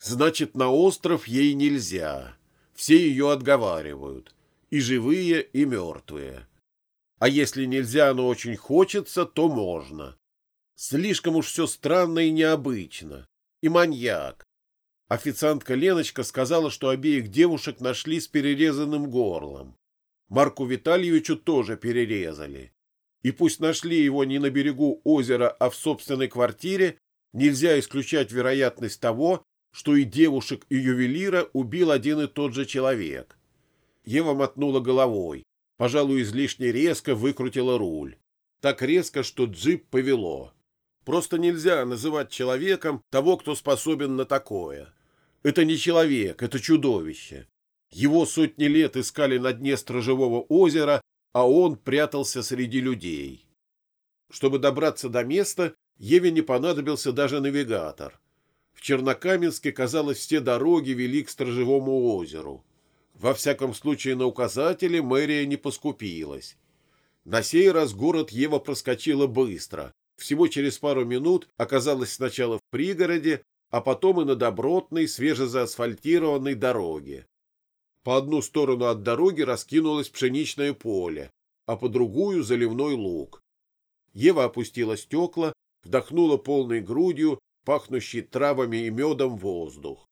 Значит, на остров ей нельзя. Все ее отговаривают. И живые, и мертвые. А если нельзя, но очень хочется, то можно. Слишком уж все странно и необычно. И маньяк. Официантка Леночка сказала, что обеих девушек нашли с перерезанным горлом. Марку Витальевичу тоже перерезали. И пусть нашли его не на берегу озера, а в собственной квартире, нельзя исключать вероятность того, что и девушек, и ювелира убил один и тот же человек. Ева мотнула головой, пожалуй, излишне резко выкрутила руль. Так резко, что джип повело. Просто нельзя называть человеком того, кто способен на такое. Это не человек, это чудовище. Его сотни лет искали на дне Стражевого озера, а он прятался среди людей. Чтобы добраться до места, Еве не понадобился даже навигатор. В Чернокаменске, казалось, все дороги вели к Стражевому озеру. Во всяком случае, на указателе мэрия не поскупилась. На сей раз город Ева проскочила быстро. Всего через пару минут оказалась сначала в пригороде, а потом и на добротной, свежезаасфальтированной дороге. По одну сторону от дороги раскинулось пшеничное поле, а по другую — заливной луг. Ева опустила стекла, вдохнула полной грудью пахнущий травами и медом воздух.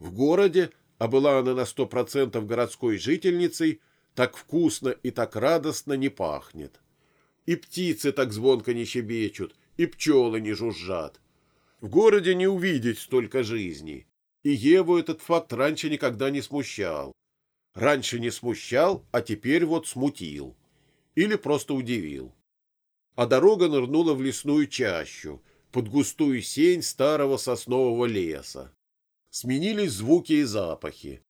В городе, а была она на сто процентов городской жительницей, так вкусно и так радостно не пахнет. И птицы так звонко не щебечут, и пчелы не жужжат. В городе не увидеть столько жизни. И Еву этот факт раньше никогда не смущал. Раньше не смущал, а теперь вот смутил. Или просто удивил. А дорога нырнула в лесную чащу, под густую сень старого соснового леса. Сменились звуки и запахи.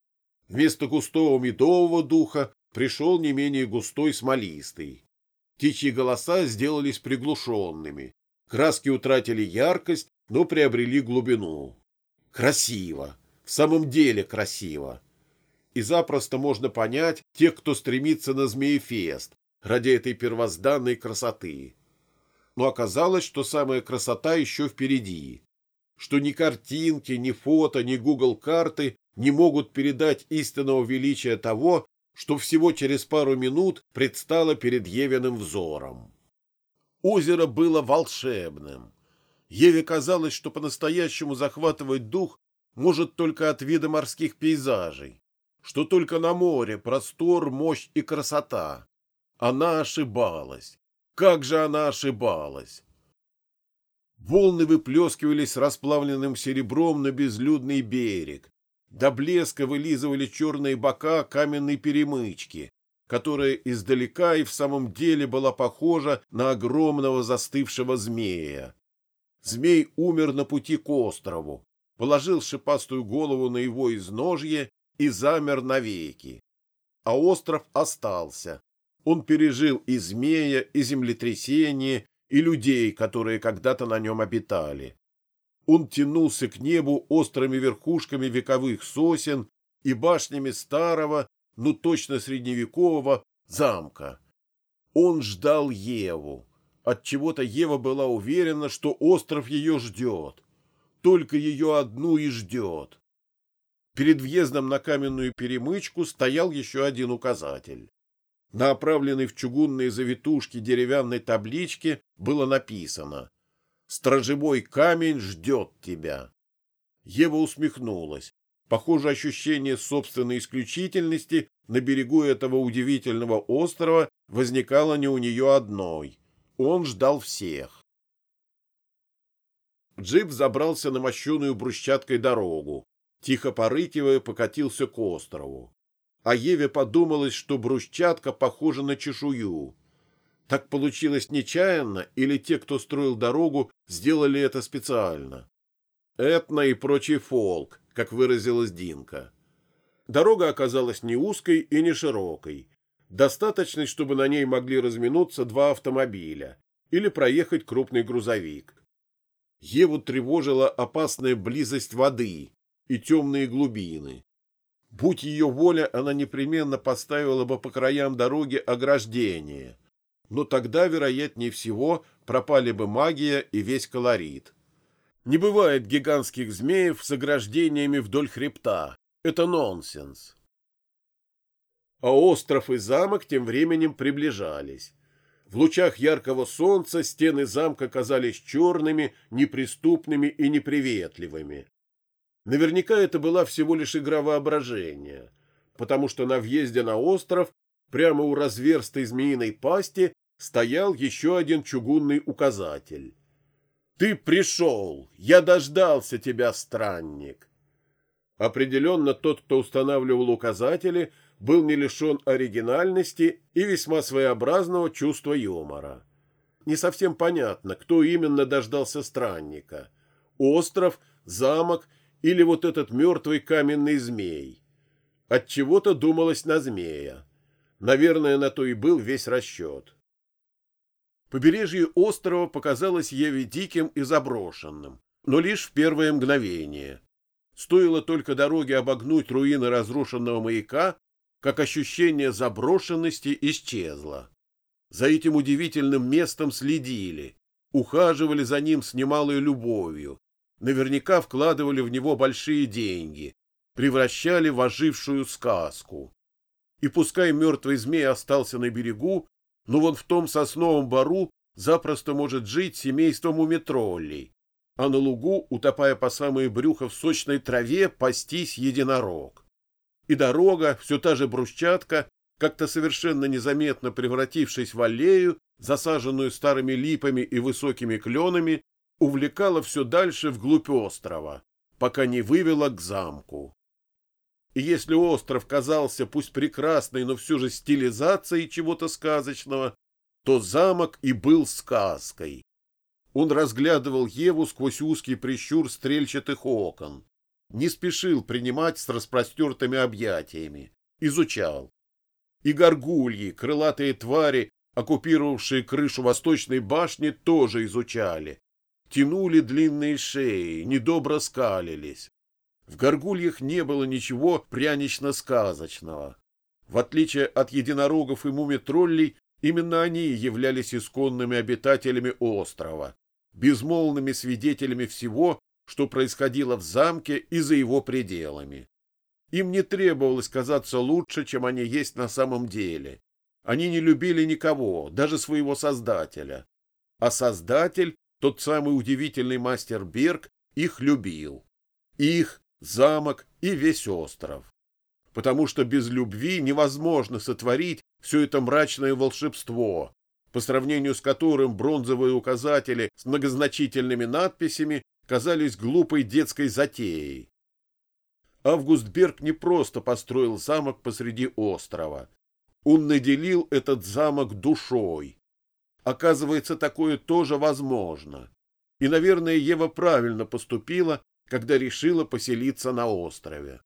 Вместо густого медового духа пришел не менее густой смолистый. Птичьи голоса сделались приглушенными. Краски утратили яркость, но приобрели глубину. Красиво. В самом деле красиво. И запросто можно понять тех, кто стремится на Змеефест ради этой первозданной красоты но оказалось, что самая красота еще впереди, что ни картинки, ни фото, ни Google карты не могут передать истинного величия того, что всего через пару минут предстало перед Евиным взором. Озеро было волшебным. Еве казалось, что по-настоящему захватывать дух может только от вида морских пейзажей, что только на море простор, мощь и красота. Она ошибалась. Как же она ошибалась! Волны выплескивались расплавленным серебром на безлюдный берег. До блеска вылизывали черные бока каменной перемычки, которая издалека и в самом деле была похожа на огромного застывшего змея. Змей умер на пути к острову, положил шипастую голову на его изножье и замер навеки. А остров остался, он пережил и змея, и землетрясение, и людей, которые когда-то на нем обитали. Он тянулся к небу острыми верхушками вековых сосен и башнями старого, ну точно средневекового, замка. Он ждал Еву. От чего то Ева была уверена, что остров ее ждет. Только ее одну и ждет. Перед въездом на каменную перемычку стоял еще один указатель. На оправленной в чугунные завитушки деревянной табличке было написано «Стражевой камень ждет тебя». Ева усмехнулась. Похоже, ощущение собственной исключительности на берегу этого удивительного острова возникало не у нее одной. Он ждал всех. Джип забрался на мощеную брусчаткой дорогу. Тихо порыкивая, покатился к острову а Еве подумалось, что брусчатка похожа на чешую. Так получилось нечаянно, или те, кто строил дорогу, сделали это специально? Этно и прочий фолк, как выразилась Динка. Дорога оказалась не узкой и не широкой, достаточной, чтобы на ней могли разминуться два автомобиля или проехать крупный грузовик. Еву тревожила опасная близость воды и темные глубины. Будь ее воля, она непременно поставила бы по краям дороги ограждение. Но тогда, вероятнее всего, пропали бы магия и весь колорит. Не бывает гигантских змеев с ограждениями вдоль хребта. Это нонсенс. А остров и замок тем временем приближались. В лучах яркого солнца стены замка казались черными, неприступными и неприветливыми. Наверняка это была всего лишь игра воображения, потому что на въезде на остров, прямо у разверстой змеиной пасти, стоял еще один чугунный указатель. «Ты пришел! Я дождался тебя, странник!» Определенно тот, кто устанавливал указатели, был не лишен оригинальности и весьма своеобразного чувства юмора. Не совсем понятно, кто именно дождался странника. Остров, замок или вот этот мертвый каменный змей. От чего то думалось на змея. Наверное, на то и был весь расчет. Побережье острова показалось Еве диким и заброшенным, но лишь в первое мгновение. Стоило только дороге обогнуть руины разрушенного маяка, как ощущение заброшенности исчезло. За этим удивительным местом следили, ухаживали за ним с немалой любовью, наверняка вкладывали в него большие деньги, превращали в ожившую сказку. И пускай мертвый змей остался на берегу, но вон в том сосновом бару запросто может жить семейство мумитроллей, а на лугу, утопая по самые брюхо в сочной траве, пастись единорог и дорога, все та же брусчатка, как-то совершенно незаметно превратившись в аллею, засаженную старыми липами и высокими кленами, увлекала все дальше вглубь острова, пока не вывела к замку. И если остров казался пусть прекрасной, но все же стилизацией чего-то сказочного, то замок и был сказкой. Он разглядывал Еву сквозь узкий прищур стрельчатых окон не спешил принимать с распростертыми объятиями, изучал. И горгульи, крылатые твари, оккупировавшие крышу восточной башни, тоже изучали. Тянули длинные шеи, недобро скалились. В горгульях не было ничего прянично-сказочного. В отличие от единорогов и мумитроллей, именно они являлись исконными обитателями острова, безмолвными свидетелями всего, что происходило в замке и за его пределами. Им не требовалось казаться лучше, чем они есть на самом деле. Они не любили никого, даже своего создателя. А создатель, тот самый удивительный мастер Берг, их любил. Их, замок и весь остров. Потому что без любви невозможно сотворить все это мрачное волшебство, по сравнению с которым бронзовые указатели с многозначительными надписями казались глупой детской затеей. Август Берг не просто построил замок посреди острова. Он наделил этот замок душой. Оказывается, такое тоже возможно. И, наверное, Ева правильно поступила, когда решила поселиться на острове.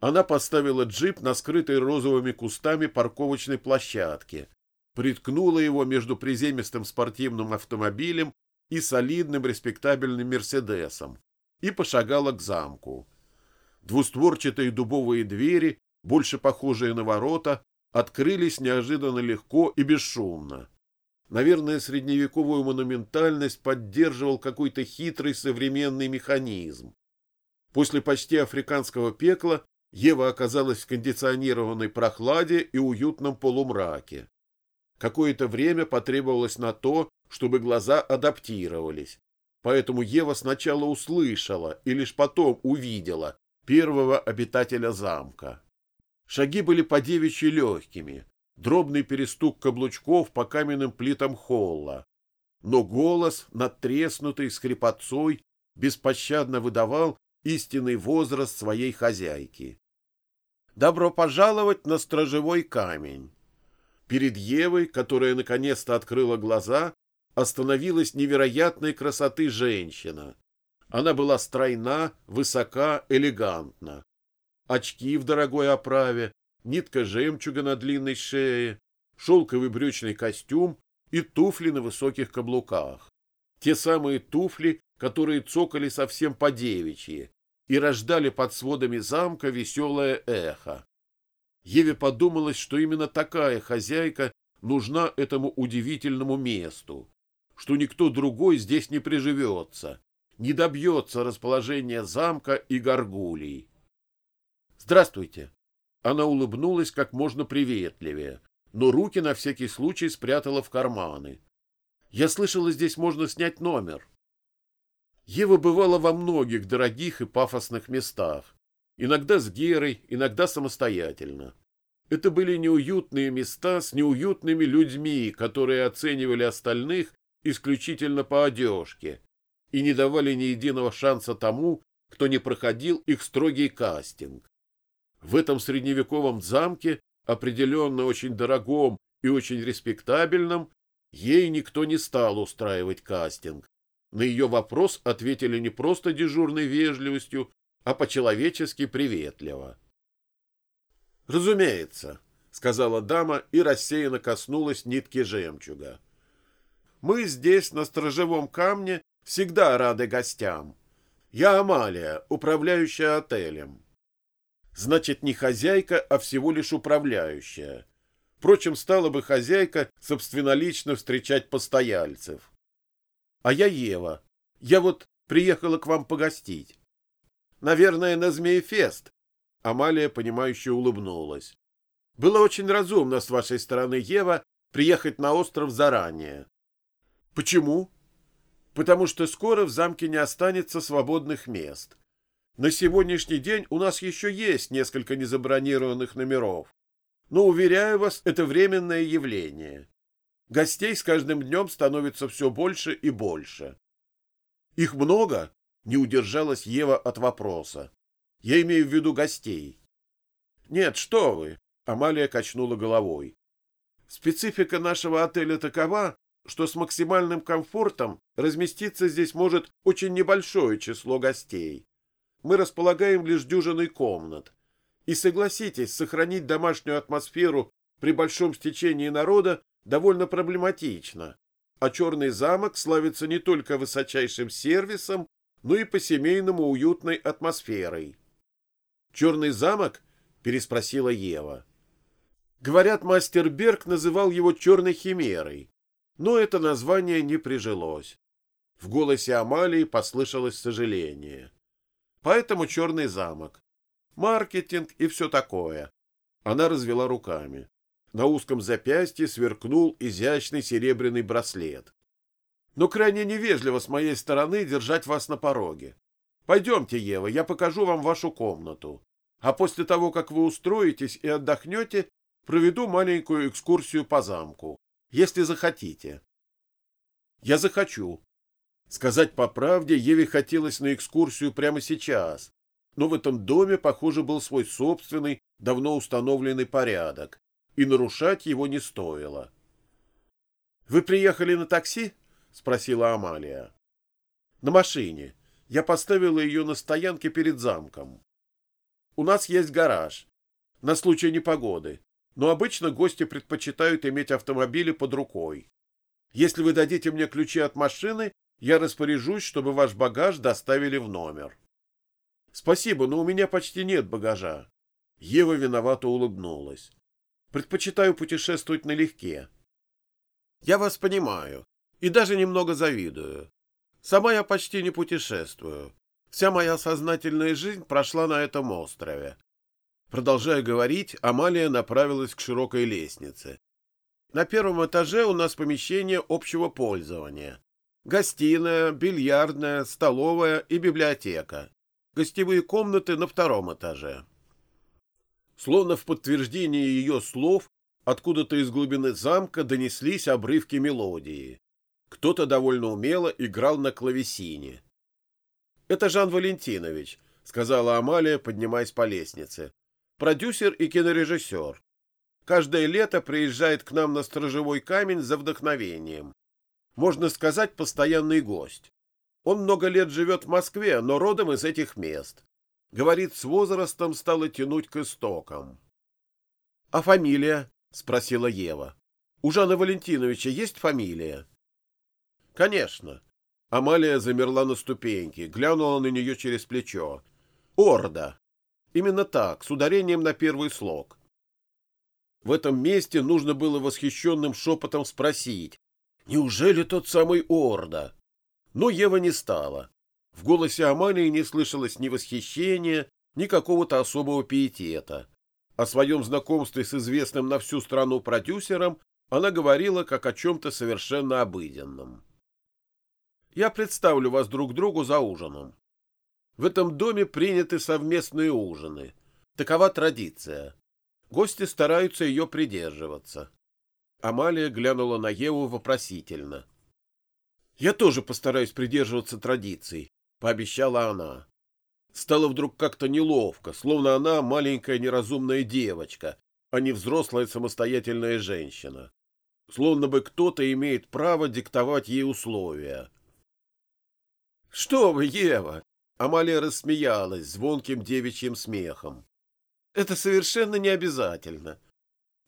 Она поставила джип на скрытой розовыми кустами парковочной площадке, приткнула его между приземистым спортивным автомобилем и солидным респектабельным «Мерседесом» и пошагала к замку. Двустворчатые дубовые двери, больше похожие на ворота, открылись неожиданно легко и бесшумно. Наверное, средневековую монументальность поддерживал какой-то хитрый современный механизм. После почти африканского пекла Ева оказалась в кондиционированной прохладе и уютном полумраке. Какое-то время потребовалось на то, чтобы глаза адаптировались. Поэтому Ева сначала услышала и лишь потом увидела первого обитателя замка. Шаги были по девичьи легкими, дробный перестук каблучков по каменным плитам холла. Но голос, надтреснутый скрипотцой, беспощадно выдавал истинный возраст своей хозяйки. «Добро пожаловать на стражевой камень!» Перед Евой, которая наконец-то открыла глаза, остановилась невероятной красоты женщина. Она была стройна, высока, элегантна. Очки в дорогой оправе, нитка жемчуга на длинной шее, шелковый брючный костюм и туфли на высоких каблуках. Те самые туфли, которые цокали совсем по-девичьи и рождали под сводами замка веселое эхо. Еве подумалось, что именно такая хозяйка нужна этому удивительному месту что никто другой здесь не приживется, не добьется расположения замка и горгулей. «Здравствуйте!» Она улыбнулась как можно приветливее, но руки на всякий случай спрятала в карманы. «Я слышала, здесь можно снять номер». Ева бывала во многих дорогих и пафосных местах, иногда с Герой, иногда самостоятельно. Это были неуютные места с неуютными людьми, которые оценивали остальных исключительно по одежке и не давали ни единого шанса тому, кто не проходил их строгий кастинг. В этом средневековом замке, определенно очень дорогом и очень респектабельном, ей никто не стал устраивать кастинг. На ее вопрос ответили не просто дежурной вежливостью, а по-человечески приветливо. «Разумеется», — сказала дама и рассеянно коснулась нитки жемчуга. «Мы здесь, на сторожевом камне, всегда рады гостям. Я Амалия, управляющая отелем». Значит, не хозяйка, а всего лишь управляющая. Впрочем, стала бы хозяйка собственнолично встречать постояльцев. А я Ева. Я вот приехала к вам погостить. Наверное, на Змеефест, Амалия, понимающе улыбнулась. Было очень разумно с вашей стороны, Ева, приехать на остров заранее. Почему? Потому что скоро в замке не останется свободных мест. На сегодняшний день у нас еще есть несколько незабронированных номеров. Но, уверяю вас, это временное явление. Гостей с каждым днем становится все больше и больше. Их много? Не удержалась Ева от вопроса. Я имею в виду гостей. Нет, что вы, Амалия качнула головой. Специфика нашего отеля такова, что с максимальным комфортом разместиться здесь может очень небольшое число гостей. Мы располагаем лишь дюжиной комнат. И согласитесь, сохранить домашнюю атмосферу при большом стечении народа довольно проблематично. А Черный замок славится не только высочайшим сервисом, но и по-семейному уютной атмосферой. «Черный замок?» — переспросила Ева. Говорят, мастер Берг называл его «черной химерой», но это название не прижилось. В голосе Амалии послышалось сожаление. Поэтому «черный замок». Маркетинг и все такое. Она развела руками. На узком запястье сверкнул изящный серебряный браслет. Но крайне невежливо с моей стороны держать вас на пороге. Пойдемте, Ева, я покажу вам вашу комнату. А после того, как вы устроитесь и отдохнете, проведу маленькую экскурсию по замку, если захотите. Я захочу. Сказать по правде, Еве хотелось на экскурсию прямо сейчас, но в этом доме, похоже, был свой собственный, давно установленный порядок, и нарушать его не стоило. — Вы приехали на такси? — спросила Амалия. — На машине. Я поставила ее на стоянке перед замком. У нас есть гараж. На случай непогоды. Но обычно гости предпочитают иметь автомобили под рукой. Если вы дадите мне ключи от машины, я распоряжусь, чтобы ваш багаж доставили в номер. Спасибо, но у меня почти нет багажа. Ева виновато улыбнулась. Предпочитаю путешествовать налегке. Я вас понимаю и даже немного завидую. Сама я почти не путешествую. Вся моя сознательная жизнь прошла на этом острове. Продолжая говорить, Амалия направилась к широкой лестнице. На первом этаже у нас помещение общего пользования. Гостиная, бильярдная, столовая и библиотека. Гостевые комнаты на втором этаже. Словно в подтверждение ее слов, откуда-то из глубины замка донеслись обрывки мелодии. Кто-то довольно умело играл на клавесине. «Это Жан Валентинович», — сказала Амалия, поднимаясь по лестнице. «Продюсер и кинорежиссер. Каждое лето приезжает к нам на сторожевой камень за вдохновением. Можно сказать, постоянный гость. Он много лет живет в Москве, но родом из этих мест. Говорит, с возрастом стало тянуть к истокам. — А фамилия? — спросила Ева. — У Жана Валентиновича есть фамилия? Конечно. Амалия замерла на ступеньке, глянула на нее через плечо. Орда. Именно так, с ударением на первый слог. В этом месте нужно было восхищенным шепотом спросить, неужели тот самый Орда? Но Ева не стала. В голосе Амалии не слышалось ни восхищения, ни какого-то особого пиетета. О своем знакомстве с известным на всю страну продюсером она говорила как о чем-то совершенно обыденном. «Я представлю вас друг другу за ужином. В этом доме приняты совместные ужины. Такова традиция. Гости стараются ее придерживаться. Амалия глянула на Еву вопросительно. «Я тоже постараюсь придерживаться традиций», — пообещала она. Стало вдруг как-то неловко, словно она маленькая неразумная девочка, а не взрослая самостоятельная женщина. Словно бы кто-то имеет право диктовать ей условия. «Что вы, Ева!» — Амалия рассмеялась звонким девичьим смехом. «Это совершенно не обязательно.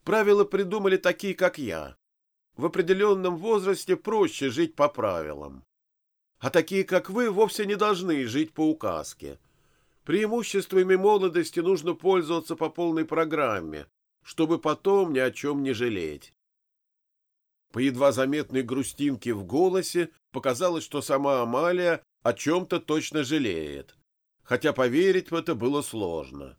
Правила придумали такие, как я. В определенном возрасте проще жить по правилам. А такие, как вы, вовсе не должны жить по указке. Преимуществами молодости нужно пользоваться по полной программе, чтобы потом ни о чем не жалеть. По едва заметной грустинке в голосе показалось, что сама Амалия о чем-то точно жалеет, хотя поверить в это было сложно.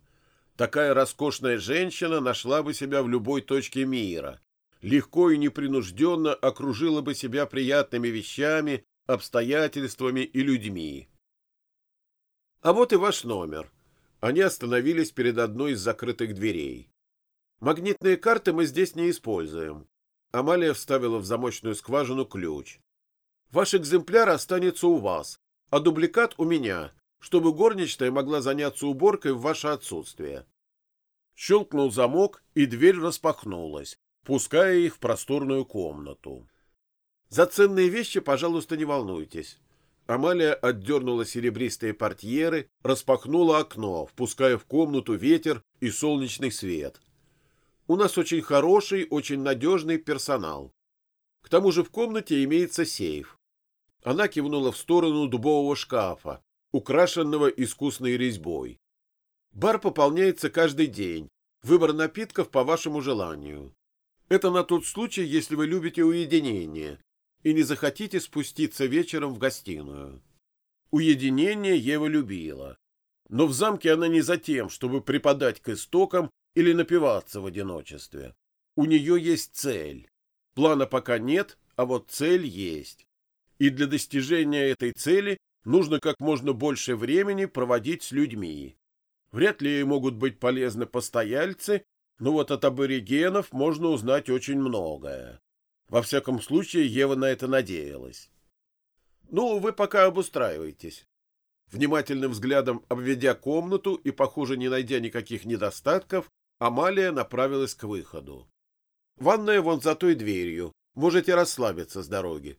Такая роскошная женщина нашла бы себя в любой точке мира, легко и непринужденно окружила бы себя приятными вещами, обстоятельствами и людьми. А вот и ваш номер. Они остановились перед одной из закрытых дверей. Магнитные карты мы здесь не используем. Амалия вставила в замочную скважину ключ. Ваш экземпляр останется у вас, а дубликат у меня, чтобы горничная могла заняться уборкой в ваше отсутствие. Щелкнул замок, и дверь распахнулась, пуская их в просторную комнату. За ценные вещи, пожалуйста, не волнуйтесь. Амалия отдернула серебристые портьеры, распахнула окно, впуская в комнату ветер и солнечный свет. У нас очень хороший, очень надежный персонал. К тому же в комнате имеется сейф. Она кивнула в сторону дубового шкафа, украшенного искусной резьбой. Бар пополняется каждый день. Выбор напитков по вашему желанию. Это на тот случай, если вы любите уединение и не захотите спуститься вечером в гостиную. Уединение Ева любила. Но в замке она не за тем, чтобы припадать к истокам или напиваться в одиночестве. У нее есть цель. Плана пока нет, а вот цель есть. И для достижения этой цели нужно как можно больше времени проводить с людьми. Вряд ли могут быть полезны постояльцы, но вот от аборигенов можно узнать очень многое. Во всяком случае, Ева на это надеялась. «Ну, вы пока обустраивайтесь». Внимательным взглядом обведя комнату и, похоже, не найдя никаких недостатков, Амалия направилась к выходу. «Ванная вон за той дверью. Можете расслабиться с дороги.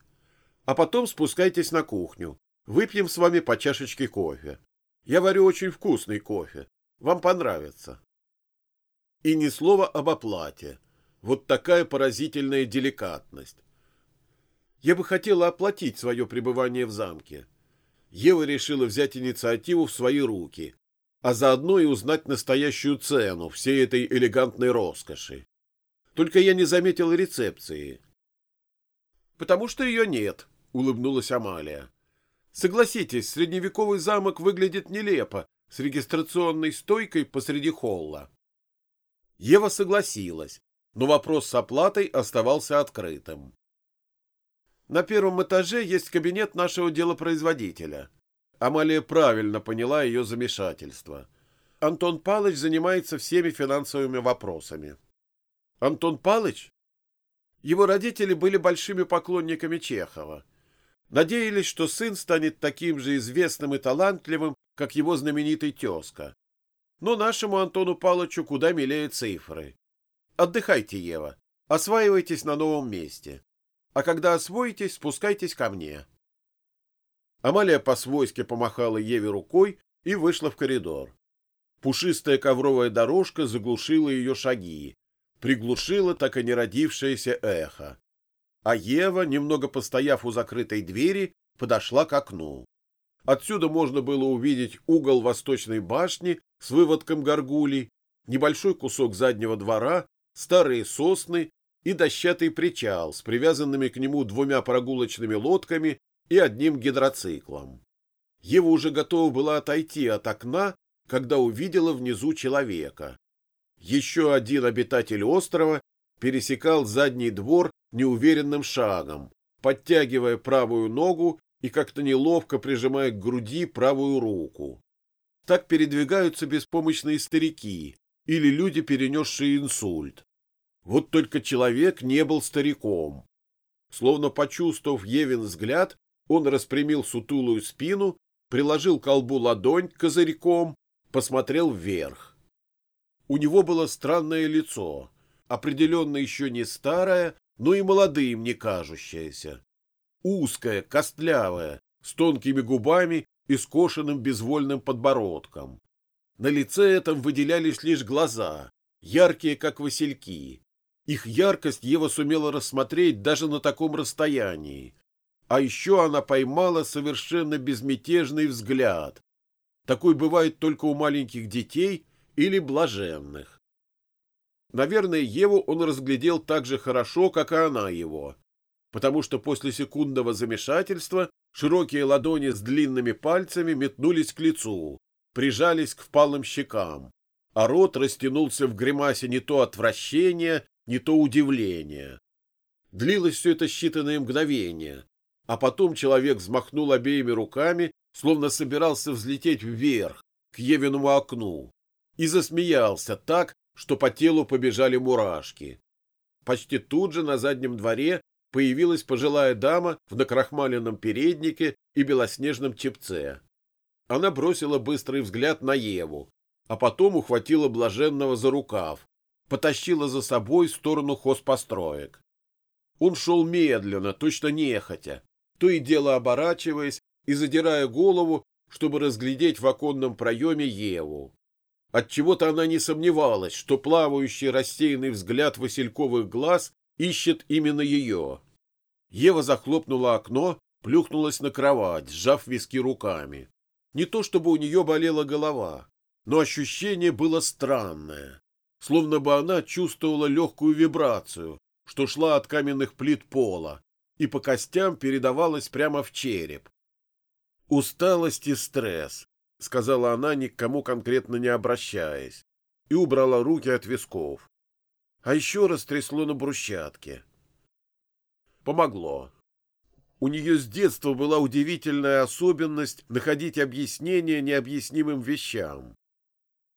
А потом спускайтесь на кухню. Выпьем с вами по чашечке кофе. Я варю очень вкусный кофе. Вам понравится». И ни слова об оплате. Вот такая поразительная деликатность. Я бы хотела оплатить свое пребывание в замке. Ева решила взять инициативу в свои руки, а заодно и узнать настоящую цену всей этой элегантной роскоши. Только я не заметил рецепции. «Потому что ее нет», — улыбнулась Амалия. «Согласитесь, средневековый замок выглядит нелепо, с регистрационной стойкой посреди холла». Ева согласилась, но вопрос с оплатой оставался открытым. На первом этаже есть кабинет нашего делопроизводителя. Амалия правильно поняла ее замешательство. Антон Палыч занимается всеми финансовыми вопросами. Антон Палыч? Его родители были большими поклонниками Чехова. Надеялись, что сын станет таким же известным и талантливым, как его знаменитый тезка. Но нашему Антону Палычу куда милее цифры. Отдыхайте, Ева. Осваивайтесь на новом месте. А когда освоитесь, спускайтесь ко мне. Амалия по-свойски помахала Еве рукой и вышла в коридор. Пушистая ковровая дорожка заглушила ее шаги, приглушила так и не родившееся эхо. А Ева, немного постояв у закрытой двери, подошла к окну. Отсюда можно было увидеть угол восточной башни с выводком горгулей, небольшой кусок заднего двора старые сосны и дощатый причал с привязанными к нему двумя прогулочными лодками и одним гидроциклом. Ева уже готова была отойти от окна, когда увидела внизу человека. Еще один обитатель острова пересекал задний двор неуверенным шагом, подтягивая правую ногу и как-то неловко прижимая к груди правую руку. Так передвигаются беспомощные старики или люди, перенесшие инсульт. Вот только человек не был стариком. Словно почувствовав Евин взгляд, он распрямил сутулую спину, приложил к колбу ладонь козырьком, посмотрел вверх. У него было странное лицо, определенно еще не старое, но и молодым не кажущееся. Узкое, костлявое, с тонкими губами и скошенным безвольным подбородком. На лице этом выделялись лишь глаза, яркие, как васильки. Их яркость Ева сумела рассмотреть даже на таком расстоянии. А еще она поймала совершенно безмятежный взгляд. Такой бывает только у маленьких детей или блаженных. Наверное, Еву он разглядел так же хорошо, как и она его, потому что после секундного замешательства широкие ладони с длинными пальцами метнулись к лицу, прижались к впалым щекам, а рот растянулся в гримасе не то отвращения, не то удивления. Длилось все это считанные мгновения, а потом человек взмахнул обеими руками, словно собирался взлететь вверх, к Евиному окну, и засмеялся так, что по телу побежали мурашки. Почти тут же на заднем дворе появилась пожилая дама в накрахмаленном переднике и белоснежном чепце. Она бросила быстрый взгляд на Еву, а потом ухватила блаженного за рукав, потащила за собой в сторону хозпостроек. Он шел медленно, точно нехотя, то и дело оборачиваясь и задирая голову, чтобы разглядеть в оконном проеме Еву. Отчего-то она не сомневалась, что плавающий рассеянный взгляд васильковых глаз ищет именно ее. Ева захлопнула окно, плюхнулась на кровать, сжав виски руками. Не то чтобы у нее болела голова, но ощущение было странное, словно бы она чувствовала легкую вибрацию, что шла от каменных плит пола, и по костям передавалась прямо в череп. Усталость и стресс, — сказала она, ни к кому конкретно не обращаясь, и убрала руки от висков. А еще раз трясло на брусчатке. Помогло. У нее с детства была удивительная особенность находить объяснение необъяснимым вещам.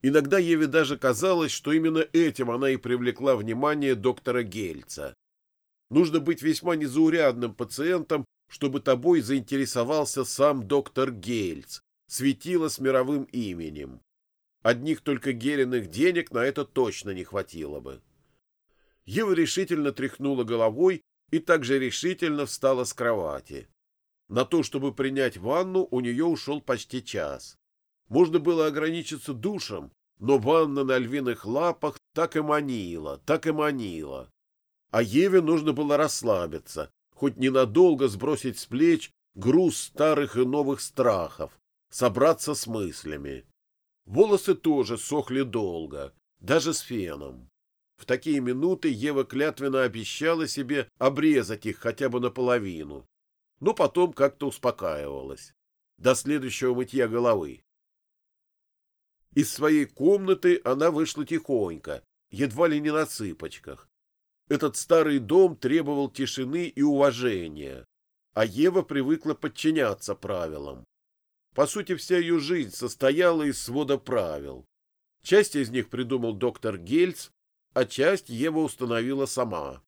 Иногда Еве даже казалось, что именно этим она и привлекла внимание доктора Гельца. Нужно быть весьма незаурядным пациентом, чтобы тобой заинтересовался сам доктор Гельц, светило с мировым именем. Одних только Гериных денег на это точно не хватило бы. Ева решительно тряхнула головой и также решительно встала с кровати. На то, чтобы принять ванну, у нее ушел почти час. Можно было ограничиться душем, но ванна на львиных лапах так и манила, так и манила. А Еве нужно было расслабиться, хоть ненадолго сбросить с плеч груз старых и новых страхов, собраться с мыслями. Волосы тоже сохли долго, даже с феном. В такие минуты Ева клятвенно обещала себе обрезать их хотя бы наполовину, но потом как-то успокаивалась. До следующего мытья головы. Из своей комнаты она вышла тихонько, едва ли не на цыпочках. Этот старый дом требовал тишины и уважения, а Ева привыкла подчиняться правилам. По сути, вся ее жизнь состояла из свода правил. Часть из них придумал доктор Гельц, а часть Ева установила сама.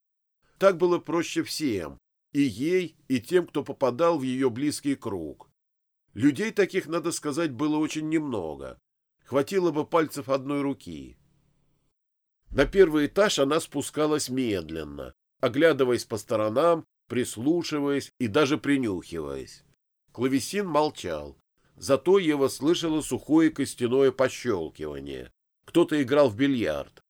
Так было проще всем, и ей, и тем, кто попадал в ее близкий круг. Людей таких, надо сказать, было очень немного. Хватило бы пальцев одной руки. На первый этаж она спускалась медленно, оглядываясь по сторонам, прислушиваясь и даже принюхиваясь. Клавесин молчал, Зато Ева слышала сухое костяное пощелкивание. Кто-то играл в бильярд.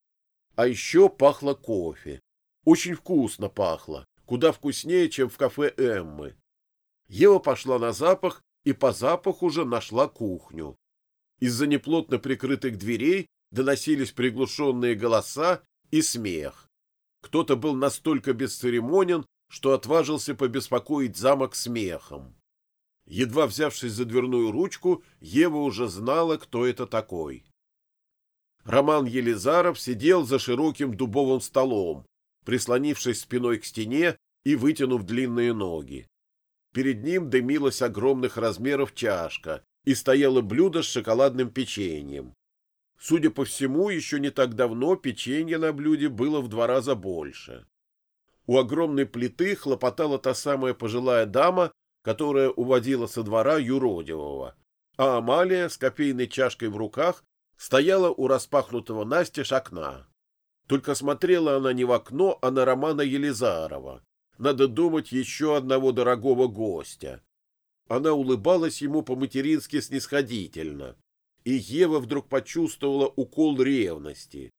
А еще пахло кофе. Очень вкусно пахло, куда вкуснее, чем в кафе Эммы. Ева пошла на запах и по запаху уже нашла кухню. Из-за неплотно прикрытых дверей доносились приглушенные голоса и смех. Кто-то был настолько бесцеремонен, что отважился побеспокоить замок смехом. Едва взявшись за дверную ручку, Ева уже знала, кто это такой. Роман Елизаров сидел за широким дубовым столом, прислонившись спиной к стене и вытянув длинные ноги. Перед ним дымилась огромных размеров чашка и стояло блюдо с шоколадным печеньем. Судя по всему, еще не так давно печенье на блюде было в два раза больше. У огромной плиты хлопотала та самая пожилая дама, которая уводила со двора юродивого, а Амалия с кофейной чашкой в руках стояла у распахнутого настежь окна. Только смотрела она не в окно, а на Романа Елизарова. Надо думать, еще одного дорогого гостя. Она улыбалась ему по-матерински снисходительно, и Ева вдруг почувствовала укол ревности.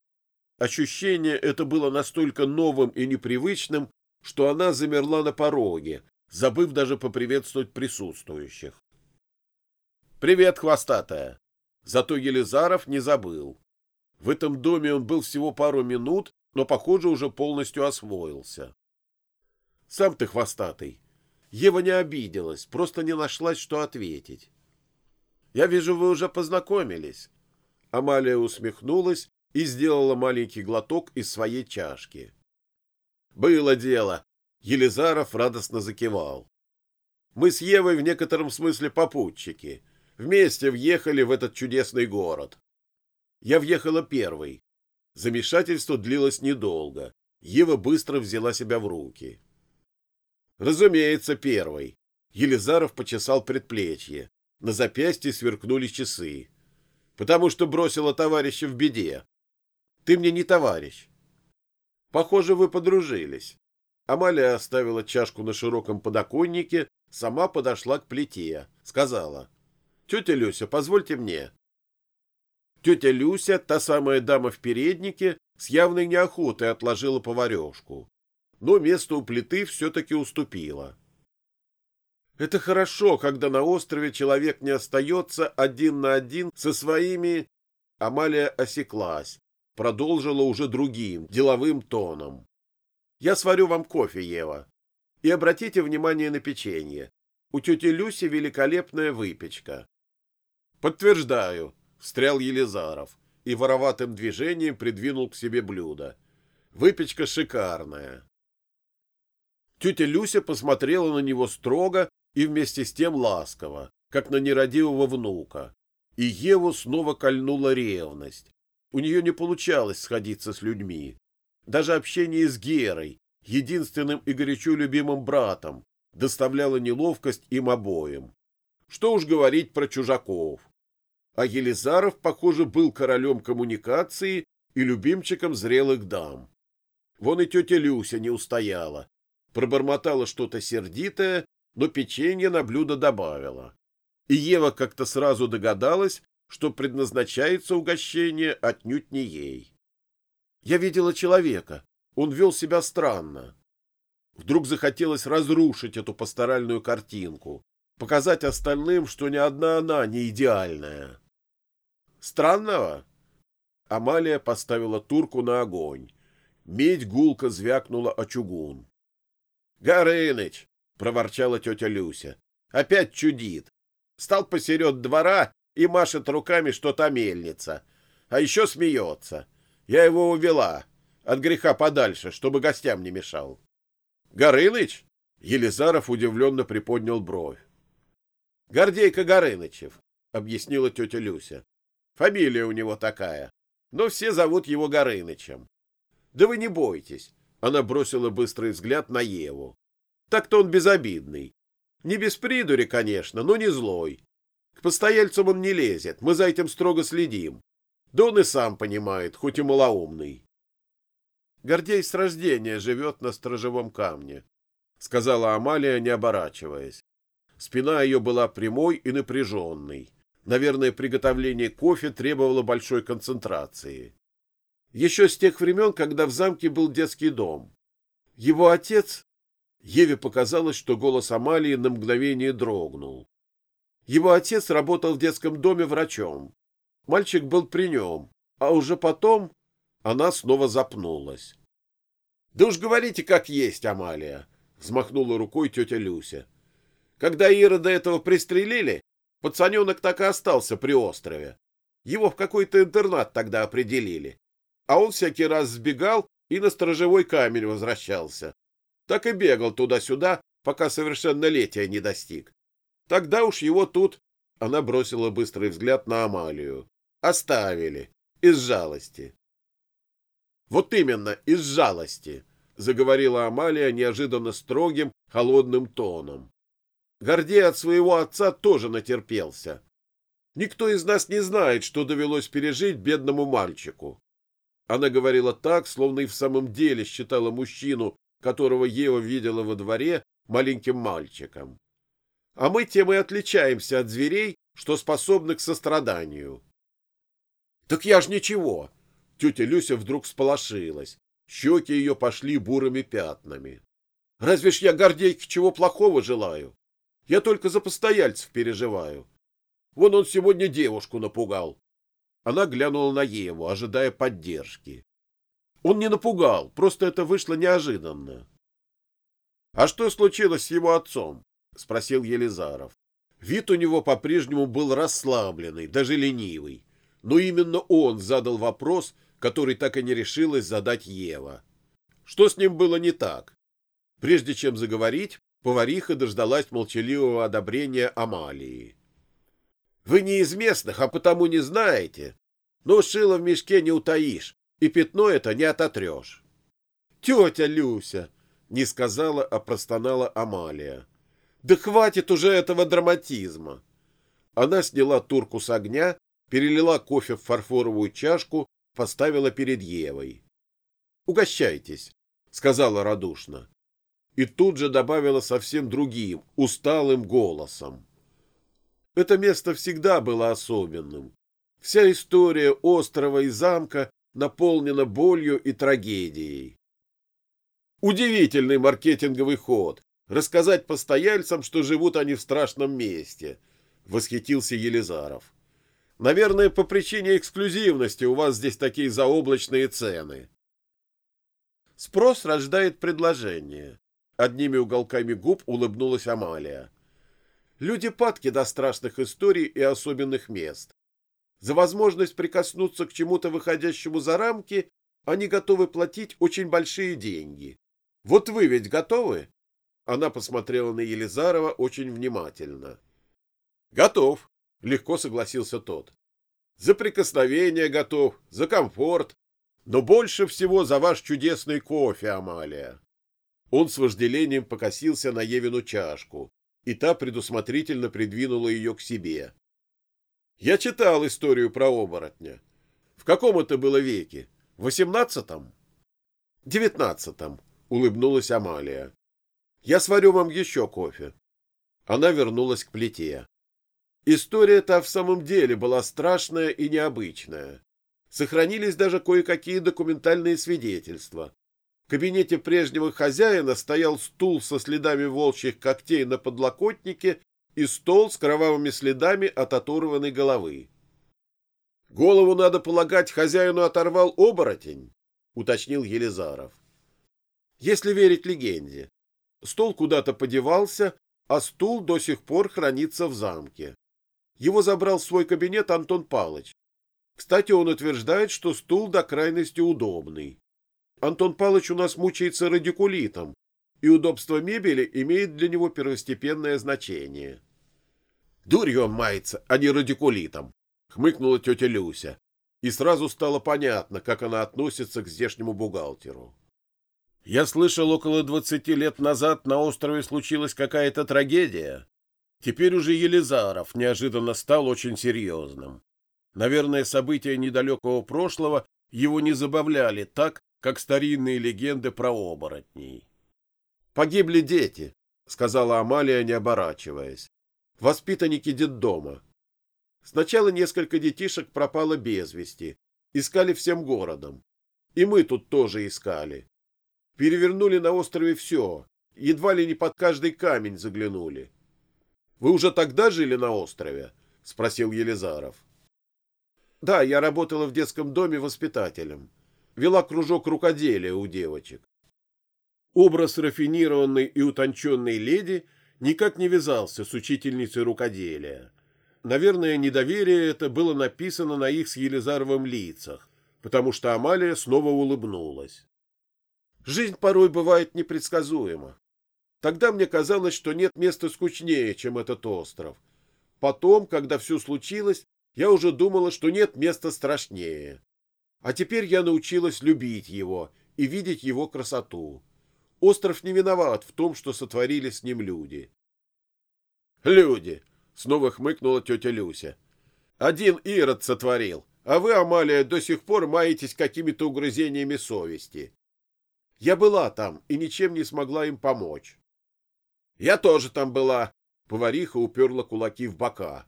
Ощущение это было настолько новым и непривычным, что она замерла на пороге, забыв даже поприветствовать присутствующих. «Привет, хвостатая!» Зато Елизаров не забыл. В этом доме он был всего пару минут, но, похоже, уже полностью освоился. «Сам ты хвостатый!» Ева не обиделась, просто не нашлась, что ответить. «Я вижу, вы уже познакомились». Амалия усмехнулась и сделала маленький глоток из своей чашки. «Было дело. Елизаров радостно закивал. Мы с Евой в некотором смысле попутчики. Вместе въехали в этот чудесный город. Я въехала первой. Замешательство длилось недолго. Ева быстро взяла себя в руки. Разумеется, первой. Елизаров почесал предплечье. На запястье сверкнули часы. Потому что бросила товарища в беде. Ты мне не товарищ. Похоже, вы подружились. Амалия оставила чашку на широком подоконнике, сама подошла к плите, сказала. — Тетя Люся, позвольте мне. Тетя Люся, та самая дама в переднике, с явной неохотой отложила поварешку, но место у плиты все-таки уступила. Это хорошо, когда на острове человек не остается один на один со своими... Амалия осеклась, продолжила уже другим, деловым тоном. Я сварю вам кофе, Ева. И обратите внимание на печенье. У тети Люси великолепная выпечка. Подтверждаю, встрял Елизаров и вороватым движением придвинул к себе блюдо. Выпечка шикарная. Тетя Люся посмотрела на него строго и вместе с тем ласково, как на нерадивого внука. И Еву снова кольнула ревность. У нее не получалось сходиться с людьми. Даже общение с Герой, единственным и горячо любимым братом, доставляло неловкость им обоим. Что уж говорить про чужаков. А Елизаров, похоже, был королем коммуникации и любимчиком зрелых дам. Вон и тетя Люся не устояла. Пробормотала что-то сердитое, но печенье на блюдо добавила. И Ева как-то сразу догадалась, что предназначается угощение отнюдь не ей. Я видела человека. Он вел себя странно. Вдруг захотелось разрушить эту пасторальную картинку, показать остальным, что ни одна она не идеальная. Странного? Амалия поставила турку на огонь. Медь гулко звякнула о чугун. — Горыныч! — проворчала тетя Люся. — Опять чудит. Стал посеред двора и машет руками, что та мельница. А еще смеется. Я его увела. От греха подальше, чтобы гостям не мешал. — Горыныч? — Елизаров удивленно приподнял бровь. — Гордейка Горынычев, — объяснила тетя Люся. — Фамилия у него такая. Но все зовут его Горынычем. — Да вы не бойтесь. Она бросила быстрый взгляд на Еву. Так-то он безобидный. Не без придури, конечно, но не злой. К постояльцам он не лезет, мы за этим строго следим. Да он и сам понимает, хоть и малоумный. Гордей с рождения живет на сторожевом камне, — сказала Амалия, не оборачиваясь. Спина ее была прямой и напряженной. Наверное, приготовление кофе требовало большой концентрации. Еще с тех времен, когда в замке был детский дом. Его отец... Еве показалось, что голос Амалии на мгновение дрогнул. Его отец работал в детском доме врачом. Мальчик был при нем, а уже потом она снова запнулась. — Да уж говорите, как есть, Амалия, — взмахнула рукой тетя Люся. Когда Ира до этого пристрелили, пацаненок так и остался при острове. Его в какой-то интернат тогда определили. А он всякий раз сбегал и на сторожевой камень возвращался. Так и бегал туда-сюда, пока совершеннолетия не достиг. Тогда уж его тут... Она бросила быстрый взгляд на Амалию. Оставили. Из жалости. Вот именно, из жалости, заговорила Амалия неожиданно строгим, холодным тоном. Гордей от своего отца тоже натерпелся. Никто из нас не знает, что довелось пережить бедному мальчику. Она говорила так, словно и в самом деле считала мужчину, которого Ева видела во дворе, маленьким мальчиком. А мы тем и отличаемся от зверей, что способны к состраданию. — Так я ж ничего! Тетя Люся вдруг сполошилась. Щеки ее пошли бурыми пятнами. — Разве ж я Гордейке чего плохого желаю? Я только за постояльцев переживаю. Вон он сегодня девушку напугал. Она глянула на Еву, ожидая поддержки. Он не напугал, просто это вышло неожиданно. — А что случилось с его отцом? — спросил Елизаров. Вид у него по-прежнему был расслабленный, даже ленивый. Но именно он задал вопрос, который так и не решилась задать Ева. Что с ним было не так? Прежде чем заговорить, повариха дождалась молчаливого одобрения Амалии. Вы не из местных, а потому не знаете. Но шило в мешке не утаишь, и пятно это не ототрешь. Тетя Люся, не сказала, а простонала Амалия. Да хватит уже этого драматизма. Она сняла турку с огня, перелила кофе в фарфоровую чашку, поставила перед Евой. «Угощайтесь», — сказала радушно. И тут же добавила совсем другим, усталым голосом. Это место всегда было особенным. Вся история острова и замка наполнена болью и трагедией. Удивительный маркетинговый ход — рассказать постояльцам, что живут они в страшном месте, — восхитился Елизаров. Наверное, по причине эксклюзивности у вас здесь такие заоблачные цены. Спрос рождает предложение. Одними уголками губ улыбнулась Амалия. Люди падки до страшных историй и особенных мест. За возможность прикоснуться к чему-то выходящему за рамки они готовы платить очень большие деньги. Вот вы ведь готовы? Она посмотрела на Елизарова очень внимательно. Готов, легко согласился тот. За прикосновение готов, за комфорт, но больше всего за ваш чудесный кофе, Амалия. Он с вожделением покосился на Евину чашку, и та предусмотрительно придвинула ее к себе. Я читал историю про оборотня. В каком это было веке? В восемнадцатом? Девятнадцатом, улыбнулась Амалия. Я сварю вам еще кофе. Она вернулась к плите. История-то в самом деле была страшная и необычная. Сохранились даже кое-какие документальные свидетельства. В кабинете прежнего хозяина стоял стул со следами волчьих когтей на подлокотнике и стол с кровавыми следами от оторванной головы. «Голову, надо полагать, хозяину оторвал оборотень», — уточнил Елизаров. «Если верить легенде. Стол куда-то подевался, а стул до сих пор хранится в замке. Его забрал в свой кабинет Антон Палыч. Кстати, он утверждает, что стул до крайности удобный. Антон Палыч у нас мучается радикулитом, и удобство мебели имеет для него первостепенное значение. Дурью он мается, а не радикулитом, хмыкнула тетя Люся, и сразу стало понятно, как она относится к здешнему бухгалтеру. Я слышал, около двадцати лет назад на острове случилась какая-то трагедия. Теперь уже Елизаров неожиданно стал очень серьезным. Наверное, события недалекого прошлого его не забавляли так, как старинные легенды про оборотней. «Погибли дети», — сказала Амалия, не оборачиваясь. «Воспитанники детдома. Сначала несколько детишек пропало без вести. Искали всем городом. И мы тут тоже искали. Перевернули на острове все. Едва ли не под каждый камень заглянули. «Вы уже тогда жили на острове?» — спросил Елизаров. «Да, я работала в детском доме воспитателем вела кружок рукоделия у девочек. Образ рафинированной и утонченной леди никак не вязался с учительницей рукоделия. Наверное, недоверие это было написано на их с Елизаровым лицах, потому что Амалия снова улыбнулась. Жизнь порой бывает непредсказуема. Тогда мне казалось, что нет места скучнее, чем этот остров. Потом, когда все случилось, я уже думала, что нет места страшнее. А теперь я научилась любить его и видеть его красоту. Остров не виноват в том, что сотворили с ним люди. «Люди!» — снова хмыкнула тетя Люся. «Один Ирод сотворил, а вы, Амалия, до сих пор маетесь какими-то угрызениями совести. Я была там и ничем не смогла им помочь». «Я тоже там была», — повариха уперла кулаки в бока.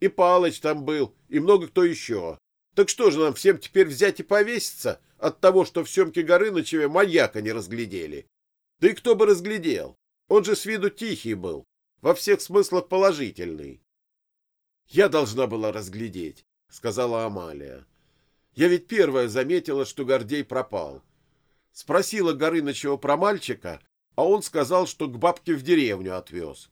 «И Палыч там был, и много кто еще. Так что же нам всем теперь взять и повеситься от того, что в Семке Горынычеве маньяка не разглядели? Да и кто бы разглядел? Он же с виду тихий был, во всех смыслах положительный. Я должна была разглядеть, сказала Амалия. Я ведь первая заметила, что Гордей пропал. Спросила Горынычева про мальчика, а он сказал, что к бабке в деревню отвез.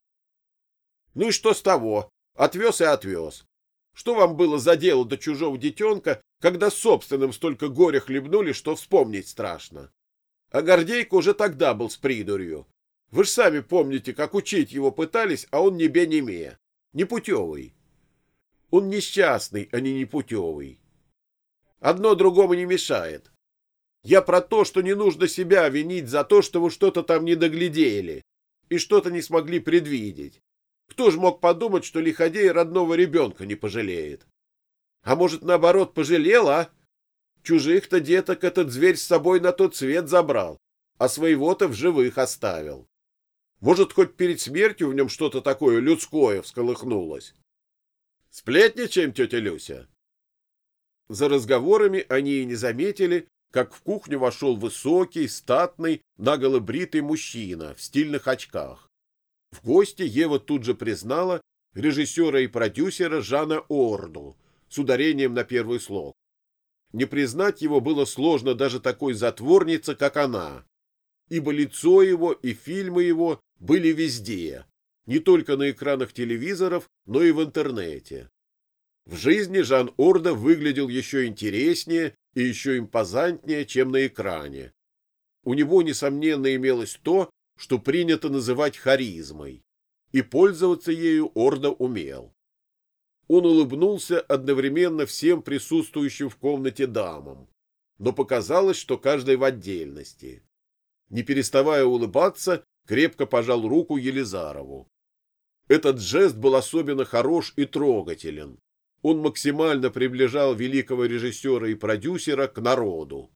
Ну и что с того? Отвез и отвез. Что вам было за дело до чужого детенка, когда собственным столько горя хлебнули, что вспомнить страшно? А Гордейка уже тогда был с придурью. Вы ж сами помните, как учить его пытались, а он не бе не ме. Непутевый. Он несчастный, а не непутевый. Одно другому не мешает. Я про то, что не нужно себя винить за то, что вы что-то там не доглядели и что-то не смогли предвидеть. Кто ж мог подумать, что лиходей родного ребенка не пожалеет? А может, наоборот, пожалел, а? Чужих-то деток этот зверь с собой на тот свет забрал, а своего-то в живых оставил. Может, хоть перед смертью в нем что-то такое людское всколыхнулось? Сплетничаем, тетя Люся? За разговорами они и не заметили, как в кухню вошел высокий, статный, наголо бритый мужчина в стильных очках. В гости Ева тут же признала режиссера и продюсера Жана Орду с ударением на первый слог. Не признать его было сложно даже такой затворнице, как она, ибо лицо его и фильмы его были везде, не только на экранах телевизоров, но и в интернете. В жизни Жан Орда выглядел еще интереснее и еще импозантнее, чем на экране. У него, несомненно, имелось то, что принято называть харизмой, и пользоваться ею Орда умел. Он улыбнулся одновременно всем присутствующим в комнате дамам, но показалось, что каждый в отдельности. Не переставая улыбаться, крепко пожал руку Елизарову. Этот жест был особенно хорош и трогателен. Он максимально приближал великого режиссера и продюсера к народу.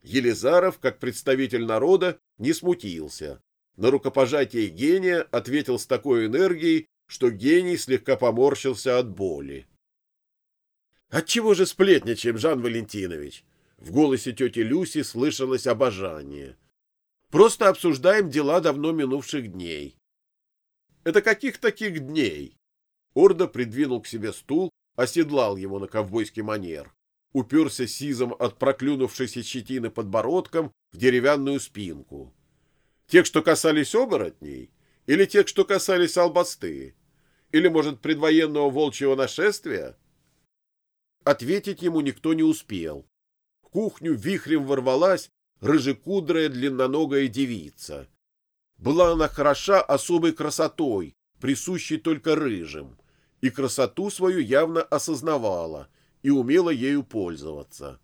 Елизаров, как представитель народа, не смутился. На рукопожатие гения ответил с такой энергией, что гений слегка поморщился от боли. «Отчего же сплетничаем, Жан Валентинович?» В голосе тети Люси слышалось обожание. «Просто обсуждаем дела давно минувших дней». «Это каких таких дней?» Орда придвинул к себе стул, оседлал его на ковбойский манер уперся сизом от проклюнувшейся щетины подбородком в деревянную спинку. Тех, что касались оборотней, или тех, что касались албасты, или, может, предвоенного волчьего нашествия? Ответить ему никто не успел. В кухню вихрем ворвалась рыжекудрая длинноногая девица. Была она хороша особой красотой, присущей только рыжим, и красоту свою явно осознавала — и умела ею пользоваться.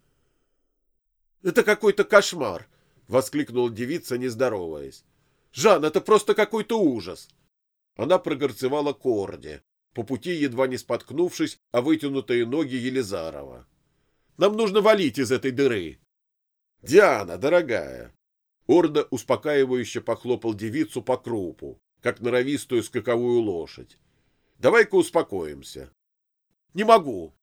«Это какой-то кошмар!» — воскликнула девица, не здороваясь. «Жан, это просто какой-то ужас!» Она прогорцевала к орде, по пути едва не споткнувшись о вытянутые ноги Елизарова. «Нам нужно валить из этой дыры!» «Диана, дорогая!» Орда успокаивающе похлопал девицу по крупу, как норовистую скаковую лошадь. «Давай-ка успокоимся». «Не могу.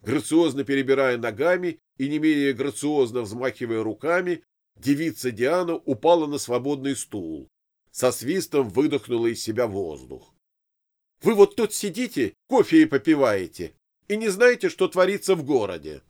Грациозно перебирая ногами и не менее грациозно взмахивая руками, девица Диана упала на свободный стул. Со свистом выдохнула из себя воздух. — Вы вот тут сидите, кофе и попиваете, и не знаете, что творится в городе.